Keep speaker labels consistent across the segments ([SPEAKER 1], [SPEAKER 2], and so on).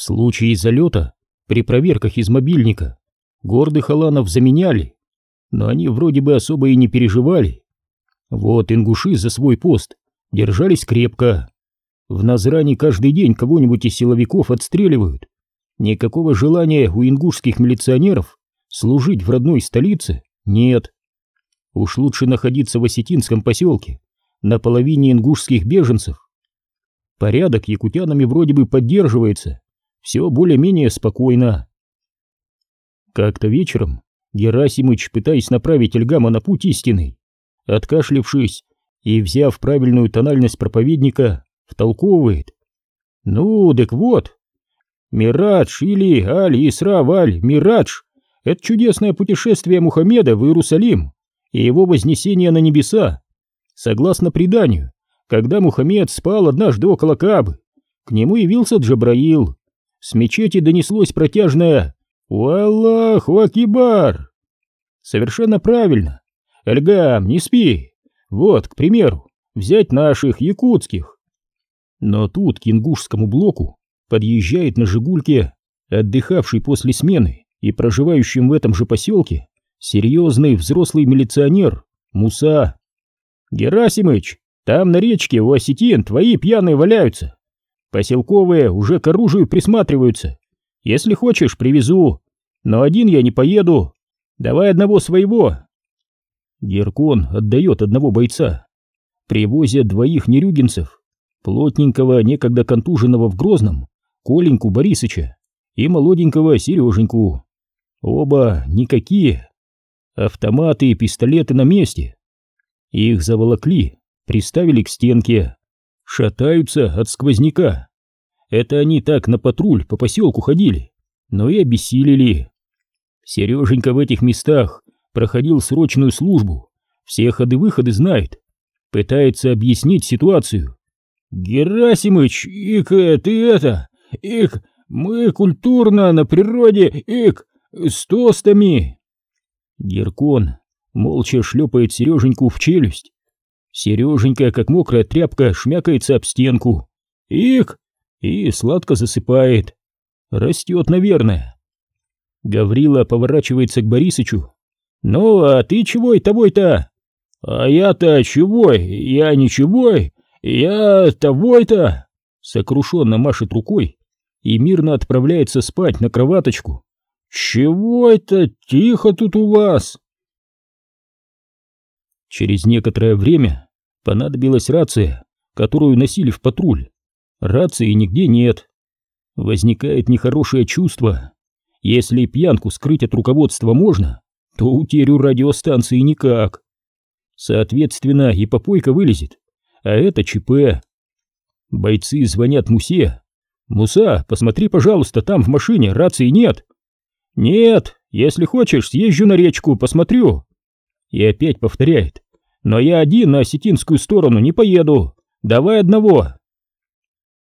[SPEAKER 1] В случае залета при проверках из мобильника гордых аланов заменяли, но они вроде бы особо и не переживали. Вот ингуши за свой пост держались крепко. В Назране каждый день кого-нибудь из силовиков отстреливают. Никакого желания у ингушских милиционеров служить в родной столице нет. Уж лучше находиться в осетинском поселке, на половине ингушских беженцев. Порядок якутянами вроде бы поддерживается, все более-менее спокойно. Как-то вечером Герасимыч, пытаясь направить Эльгама на путь истинный, откашлившись и взяв правильную тональность проповедника, втолковывает. «Ну, так вот, Мирадж или Аль-Исра Валь Мирадж — это чудесное путешествие Мухаммеда в Иерусалим и его вознесение на небеса. Согласно преданию, когда Мухаммед спал однажды около Кабы, к нему явился Джабраил. С мечети донеслось протяжное «Уаллаху Акибар!» Совершенно правильно. Эльгам, не спи. Вот, к примеру, взять наших якутских. Но тут к ингушскому блоку подъезжает на «Жигульке» отдыхавший после смены и проживающим в этом же поселке серьезный взрослый милиционер Муса. «Герасимыч, там на речке у осетин твои пьяные валяются. Поселковые уже к оружию присматриваются. Если хочешь, привезу. Но один я не поеду. Давай одного своего. Геркон отдает одного бойца. Привозят двоих нерюгинцев. Плотненького, некогда контуженного в Грозном, Коленьку Борисыча и молоденького Сереженьку. Оба никакие. Автоматы и пистолеты на месте. Их заволокли, приставили к стенке. Шатаются от сквозняка. Это они так на патруль по поселку ходили, но и обессилели. Сереженька в этих местах проходил срочную службу, все ходы-выходы знает, пытается объяснить ситуацию. «Герасимыч, ик, ты это, ик, мы культурно на природе, ик, с тостами!» Геркон молча шлепает Сереженьку в челюсть. Сереженька, как мокрая тряпка, шмякается об стенку. «Ик!» и сладко засыпает. Растет, наверное. Гаврила поворачивается к Борисычу. «Ну, а ты чего и тобой-то?» «А я-то чего? Я ничего? Я тобой-то?» Сокрушенно машет рукой и мирно отправляется спать на кроваточку. «Чего это тихо тут у вас?» Через некоторое время понадобилась рация, которую носили в патруль. Рации нигде нет. Возникает нехорошее чувство. Если пьянку скрыть от руководства можно, то утерю радиостанции никак. Соответственно, и попойка вылезет. А это ЧП. Бойцы звонят Мусе. «Муса, посмотри, пожалуйста, там в машине рации нет». «Нет, если хочешь, съезжу на речку, посмотрю». И опять повторяет. «Но я один на осетинскую сторону не поеду. Давай одного».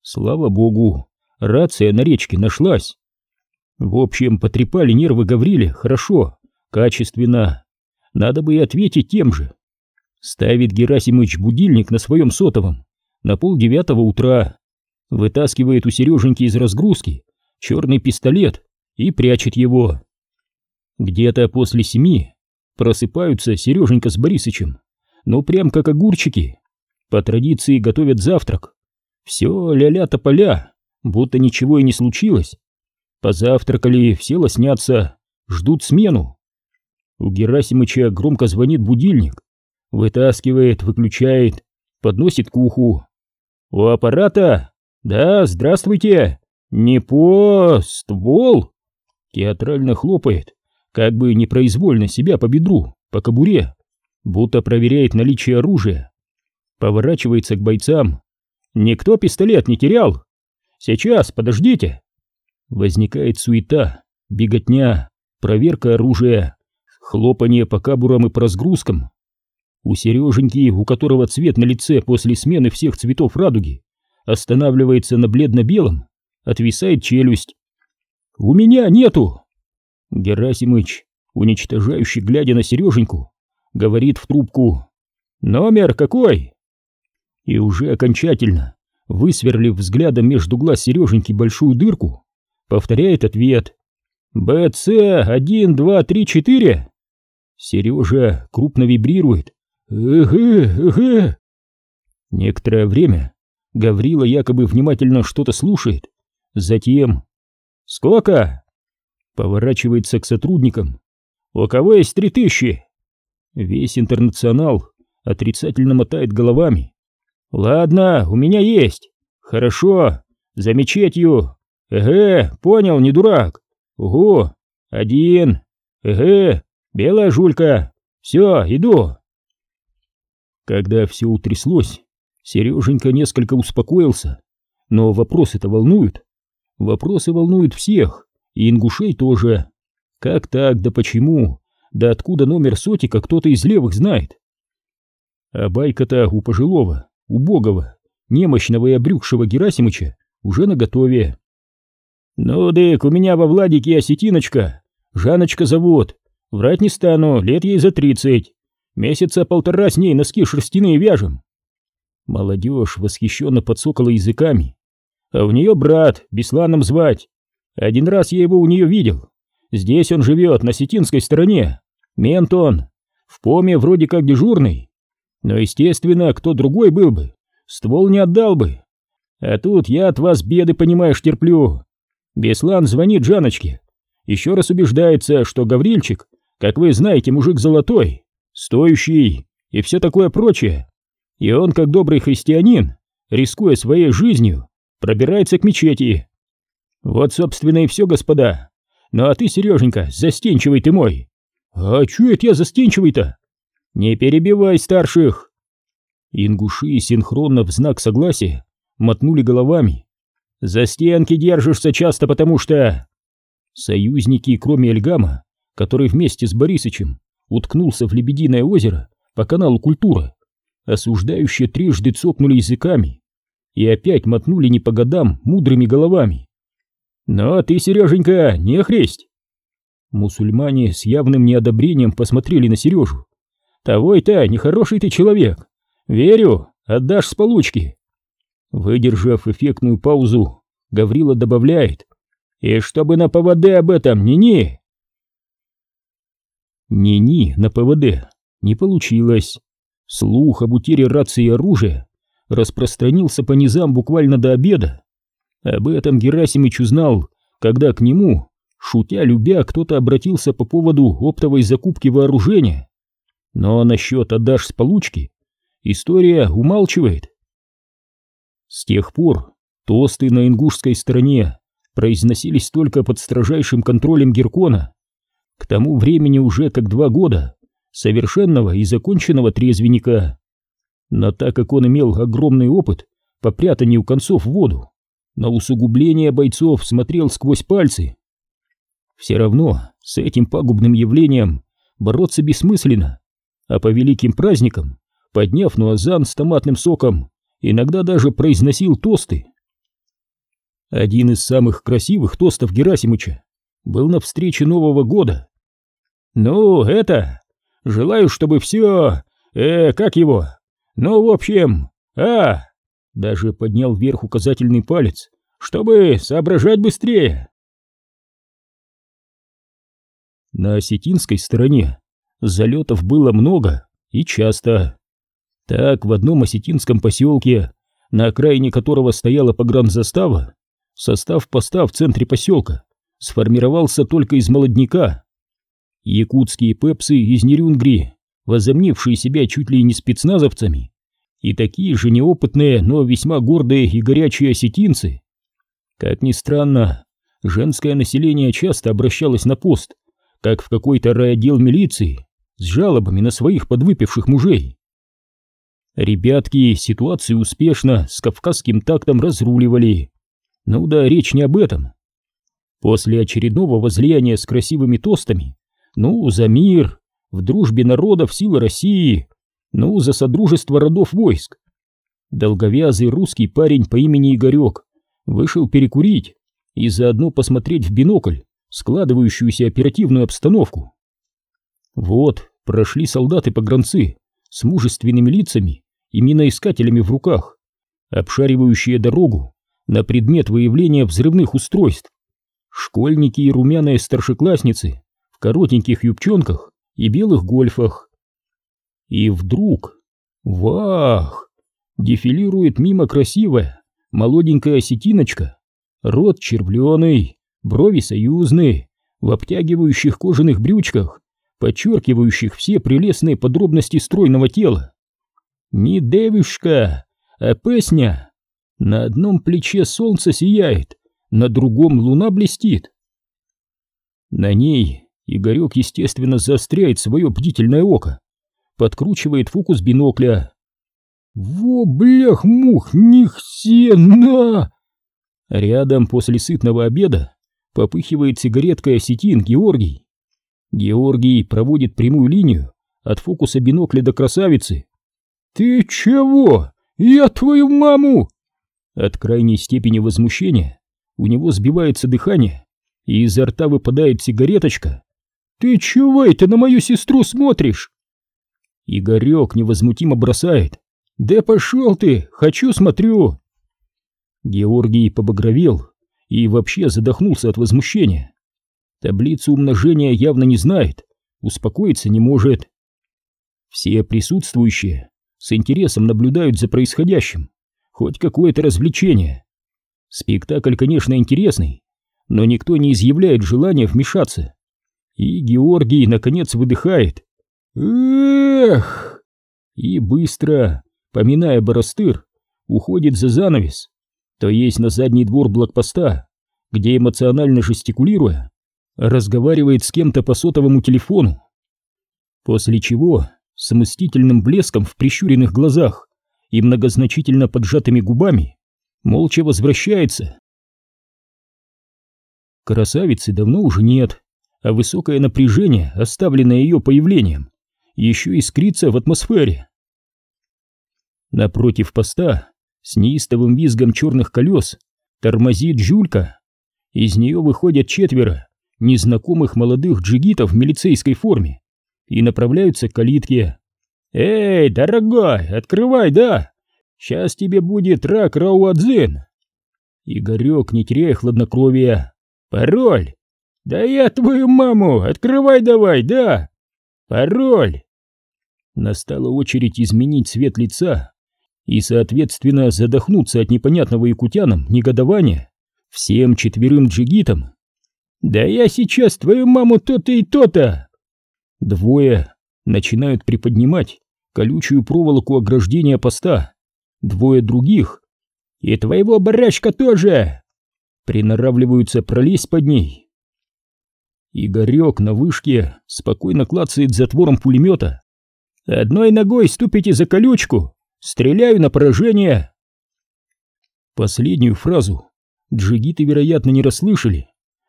[SPEAKER 1] Слава богу, рация на речке нашлась. В общем, потрепали нервы Гавриле хорошо, качественно. Надо бы и ответить тем же. Ставит Герасимыч будильник на своем сотовом на полдевятого утра, вытаскивает у Сереженьки из разгрузки черный пистолет и прячет его. Где-то после семи просыпаются Сереженька с Борисычем, но прям как огурчики. По традиции готовят завтрак, все ля-ля тополя, будто ничего и не случилось. Позавтракали, все лоснятся, ждут смену. У Герасимыча громко звонит будильник. Вытаскивает, выключает, подносит к уху. «У аппарата? Да, здравствуйте! Не по... ствол?» Театрально хлопает, как бы непроизвольно себя по бедру, по кобуре, будто проверяет наличие оружия. Поворачивается к бойцам, Никто пистолет не терял. Сейчас, подождите. Возникает суета, беготня, проверка оружия, хлопанье по кабурам и по разгрузкам. У Сереженьки, у которого цвет на лице после смены всех цветов радуги, останавливается на бледно-белом, отвисает челюсть. «У меня нету!» Герасимыч, уничтожающий, глядя на Сереженьку, говорит в трубку. «Номер какой?» и уже окончательно, высверлив взглядом между глаз Сереженьки большую дырку, Повторяет ответ. БЦ 1, 2, 3, 4. Сережа крупно вибрирует. Эгэ, эгэ. Некоторое время Гаврила якобы внимательно что-то слушает. Затем... «Сколько?» Поворачивается к сотрудникам. «У кого есть три тысячи?» Весь интернационал отрицательно мотает головами. «Ладно, у меня есть. Хорошо, за мечетью. Эге, понял, не дурак. Угу, один. Эге, белая жулька. Все, иду». Когда все утряслось, Сереженька несколько успокоился. Но вопросы-то волнуют. Вопросы волнуют всех, и ингушей тоже. Как так, да почему? Да откуда номер сотика кто-то из левых знает? А байка-то у пожилого, убогого, немощного и обрюкшего Герасимыча уже наготове. «Ну, дык, у меня во Владике осетиночка, Жаночка зовут, врать не стану, лет ей за тридцать, месяца полтора с ней носки шерстяные вяжем». Молодежь восхищенно подсокала языками. «А у нее брат, Бесланом звать. Один раз я его у нее видел. Здесь он живет, на сетинской стороне. Мент он, в поме вроде как дежурный. Но, естественно, кто другой был бы, ствол не отдал бы. А тут я от вас беды, понимаешь, терплю. Беслан звонит Жаночке. Еще раз убеждается, что Гаврильчик, как вы знаете, мужик золотой, стоящий и все такое прочее. И он, как добрый христианин, рискуя своей жизнью, пробирается к мечети. Вот, собственно, и все, господа. Ну а ты, Сереженька, застенчивый ты мой. «А чё это я застенчивый-то?» «Не перебивай старших!» Ингуши синхронно в знак согласия мотнули головами. «За стенки держишься часто, потому что...» Союзники, кроме Эльгама, который вместе с Борисычем уткнулся в Лебединое озеро по каналу Культура, осуждающие трижды цокнули языками и опять мотнули не по годам мудрыми головами. «Но ты, Сереженька, не хресть! Мусульмане с явным неодобрением посмотрели на Сережу. «Того-то, нехороший ты человек. Верю, отдашь с получки». Выдержав эффектную паузу, Гаврила добавляет. «И чтобы на ПВД об этом, ни-ни!» Ни-ни на ПВД не получилось. Слух об утере рации и оружия распространился по низам буквально до обеда. Об этом Герасимыч узнал, когда к нему Шутя любя, кто-то обратился по поводу оптовой закупки вооружения. Но насчет отдашь с получки история умалчивает. С тех пор тосты на ингушской стороне произносились только под строжайшим контролем Геркона. К тому времени уже как два года совершенного и законченного трезвенника. Но так как он имел огромный опыт по прятанию концов в воду, на усугубление бойцов смотрел сквозь пальцы. Все равно с этим пагубным явлением бороться бессмысленно, а по великим праздникам, подняв нуазан с томатным соком, иногда даже произносил тосты. Один из самых красивых тостов Герасимыча был на встрече Нового года. «Ну, это... Желаю, чтобы все... Э, как его? Ну, в общем... А...» Даже поднял вверх указательный палец, чтобы соображать быстрее. На осетинской стороне залетов было много и часто. Так, в одном осетинском поселке, на окраине которого стояла погранзастава, состав поста в центре поселка сформировался только из молодняка. Якутские пепсы из Нерюнгри, возомнившие себя чуть ли не спецназовцами, и такие же неопытные, но весьма гордые и горячие осетинцы. Как ни странно, женское население часто обращалось на пост как в какой-то райотдел милиции с жалобами на своих подвыпивших мужей. Ребятки ситуацию успешно с кавказским тактом разруливали. Ну да, речь не об этом. После очередного возлияния с красивыми тостами, ну, за мир, в дружбе народов силы России, ну, за содружество родов войск. Долговязый русский парень по имени Игорек вышел перекурить и заодно посмотреть в бинокль складывающуюся оперативную обстановку. Вот прошли солдаты-погранцы с мужественными лицами и миноискателями в руках, обшаривающие дорогу на предмет выявления взрывных устройств. школьники и румяные старшеклассницы в коротеньких юбчонках и белых гольфах. И вдруг, вах, дефилирует мимо красивая, молоденькая осетиночка, рот червленый, брови союзные, в обтягивающих кожаных брючках, подчеркивающих все прелестные подробности стройного тела. Не девушка, а песня. На одном плече солнце сияет, на другом луна блестит. На ней Игорек, естественно, заостряет свое бдительное око, подкручивает фокус бинокля. «Во, блях-мух, них все на!» Рядом после сытного обеда попыхивает сигареткой осетин Георгий. Георгий проводит прямую линию от фокуса бинокля до красавицы. «Ты чего? Я твою маму!» От крайней степени возмущения у него сбивается дыхание, и изо рта выпадает сигареточка. «Ты чего это на мою сестру смотришь?» Игорек невозмутимо бросает. «Да пошел ты! Хочу, смотрю!» Георгий побагровел и вообще задохнулся от возмущения. Таблицу умножения явно не знает, успокоиться не может. Все присутствующие с интересом наблюдают за происходящим, хоть какое-то развлечение. Спектакль, конечно, интересный, но никто не изъявляет желания вмешаться. И Георгий, наконец, выдыхает. «Эх!» И быстро, поминая Боростыр, уходит за занавес, то есть на задний двор блокпоста, где эмоционально жестикулируя, разговаривает с кем-то по сотовому телефону. После чего, с мстительным блеском в прищуренных глазах и многозначительно поджатыми губами, молча возвращается. Красавицы давно уже нет, а высокое напряжение, оставленное ее появлением, еще искрится в атмосфере. Напротив поста, с неистовым визгом черных колес, тормозит Жюлька. Из нее выходят четверо незнакомых молодых джигитов в милицейской форме и направляются к калитке. «Эй, дорогой, открывай, да! Сейчас тебе будет рак Рауадзин!» Игорек, не теряя хладнокровия. «Пароль! Да я твою маму! Открывай давай, да! Пароль!» Настала очередь изменить цвет лица и, соответственно, задохнуться от непонятного якутянам негодования всем четверым джигитам. «Да я сейчас твою маму то-то и то-то!» Двое начинают приподнимать колючую проволоку ограждения поста, двое других, и твоего барашка тоже, приноравливаются пролезть под ней. Игорек на вышке спокойно клацает затвором пулемета. «Одной ногой ступите за колючку! Стреляю на поражение!» Последнюю фразу джигиты, вероятно, не расслышали,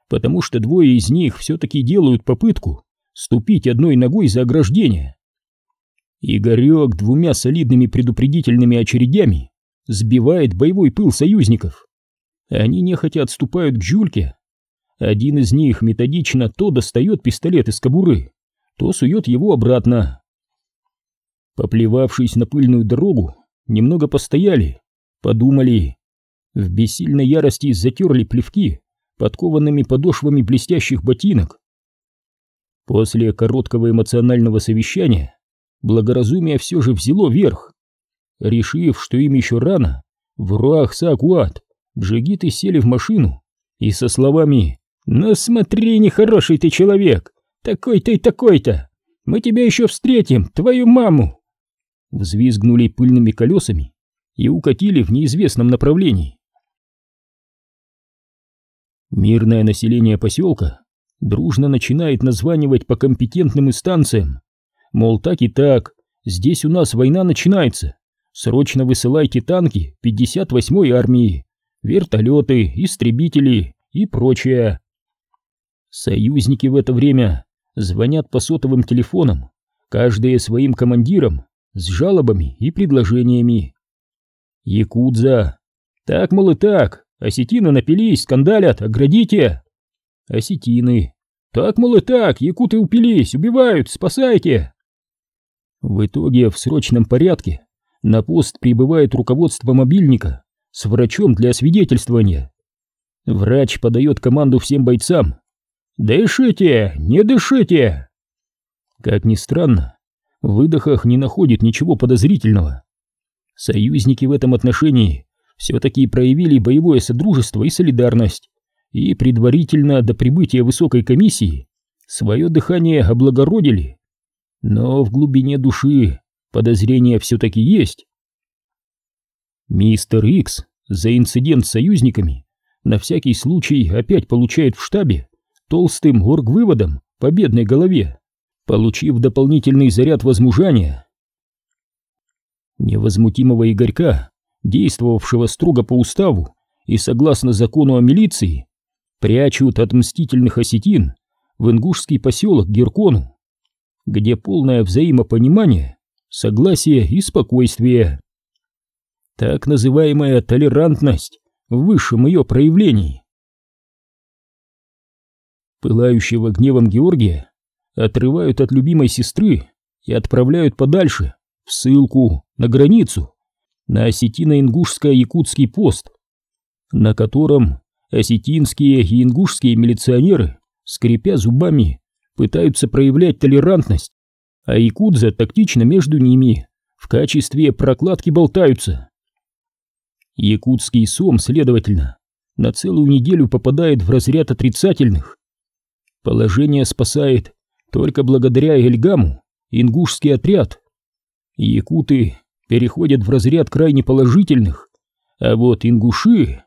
[SPEAKER 1] потому что двое из них все-таки делают попытку ступить одной ногой за ограждение. Игорек двумя солидными предупредительными очередями сбивает боевой пыл союзников. Они нехотя отступают к Жюльке. Один из них методично то достает пистолет из кобуры, то сует его обратно. Поплевавшись на пыльную дорогу, немного постояли, подумали. В бессильной ярости затерли плевки подкованными подошвами блестящих ботинок. После короткого эмоционального совещания благоразумие все же взяло верх. Решив, что им еще рано, в Руах-Сакуат джигиты сели в машину и со словами «Ну смотри, нехороший ты человек, такой-то и такой-то, мы тебя еще встретим, твою маму!» Взвизгнули пыльными колесами и укатили в неизвестном направлении. Мирное население поселка дружно начинает названивать по компетентным инстанциям. Мол, так и так, здесь у нас война начинается. Срочно высылайте танки 58-й армии, вертолеты, истребители и прочее. Союзники в это время звонят по сотовым телефонам, каждые своим командирам, с жалобами и предложениями. Якудза. Так, мол, и так, Осетины напились, скандалят, оградите!» Осетины. «Так, мол, и так, якуты упились, убивают, спасайте!» В итоге в срочном порядке на пост прибывает руководство мобильника с врачом для освидетельствования. Врач подает команду всем бойцам. «Дышите! Не дышите!» Как ни странно, в выдохах не находит ничего подозрительного. Союзники в этом отношении все-таки проявили боевое содружество и солидарность, и предварительно до прибытия высокой комиссии свое дыхание облагородили. Но в глубине души подозрения все-таки есть. Мистер Икс за инцидент с союзниками на всякий случай опять получает в штабе толстым оргвыводом по бедной голове, получив дополнительный заряд возмужания. Невозмутимого Игорька, действовавшего строго по уставу и согласно закону о милиции, прячут от мстительных осетин в ингушский поселок Геркону, где полное взаимопонимание, согласие и спокойствие. Так называемая толерантность в высшем ее проявлении. Пылающего гневом Георгия отрывают от любимой сестры и отправляют подальше, в ссылку, на границу, на осетино-ингушско-якутский пост, на котором осетинские и ингушские милиционеры, скрипя зубами, пытаются проявлять толерантность, а якудза тактично между ними в качестве прокладки болтаются. Якутский сом, следовательно, на целую неделю попадает в разряд отрицательных. Положение спасает только благодаря Эльгаму ингушский отряд. Якуты переходят в разряд крайне положительных, а вот ингуши